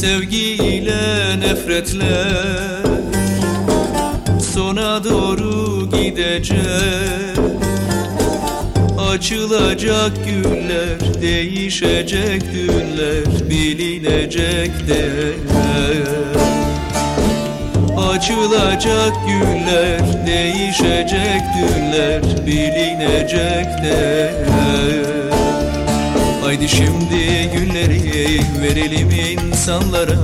Sevgiyle nefretler Sona doğru gidecek. Açılacak güller Değişecek dünler Bilinecek değer. Açılacak güller Değişecek dünler Bilinecek değer Haydi şimdi günleri verelim insanlara.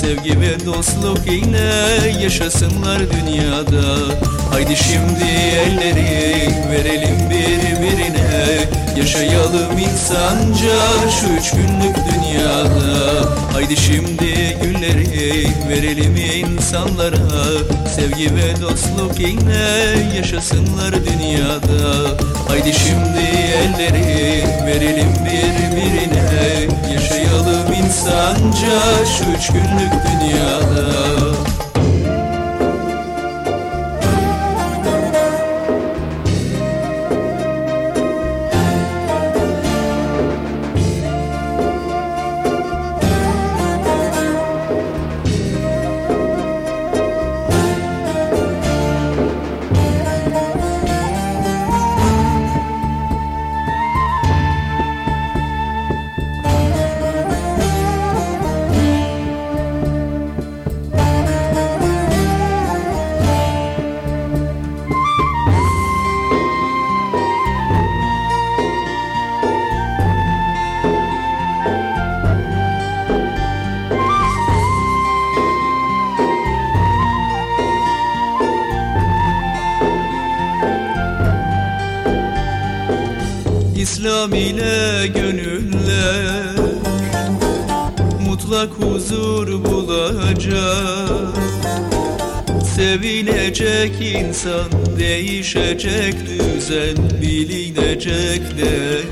Sevgi ve dostluk ile yaşasınlar dünyada. Haydi şimdi elleri verelim birbirine. Yaşayalım insanca şu üç günlük dünyada Haydi şimdi günleri verelim insanlara. Sevgi ve dostluk ile yaşasınlar dünyada. Haydi şimdi elleri verelim birbirine. Yaşayalım insanca şu üç günlük dünyada İslam ile gönüller. Mutlak huzur bulacak. Sevilecek insan Değişecek düzen Bilinecek değer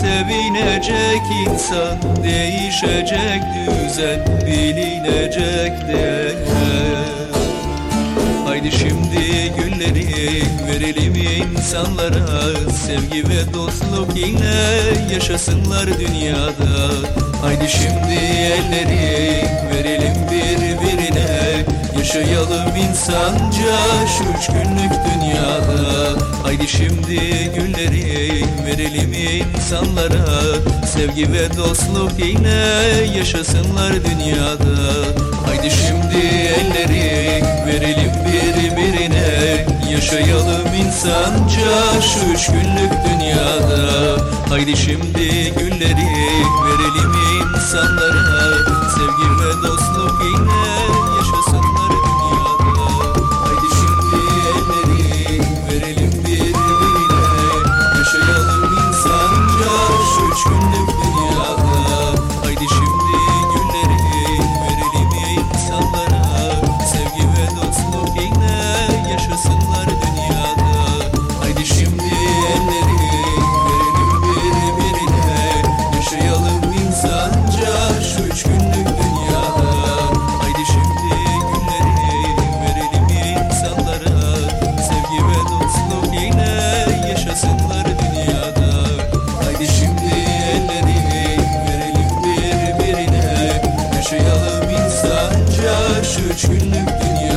Sevinecek insan Değişecek düzen Bilinecek değer Haydi şimdi günleri verelim insanlara. Sevgi ve dostluk ile yaşasınlar dünyada. Haydi şimdi elleri verelim birbirine. Yaşayalım insanca şu üç günlük dünyada. Haydi şimdi günleri verelim insanlara. Sevgi ve dostluk ile yaşasınlar dünyada. Haydi şimdi elleri verelim birbirine Yaşayalım insanca şu üç günlük dünyada Haydi şimdi günleri verelim insanlara başı üç günlük dünya.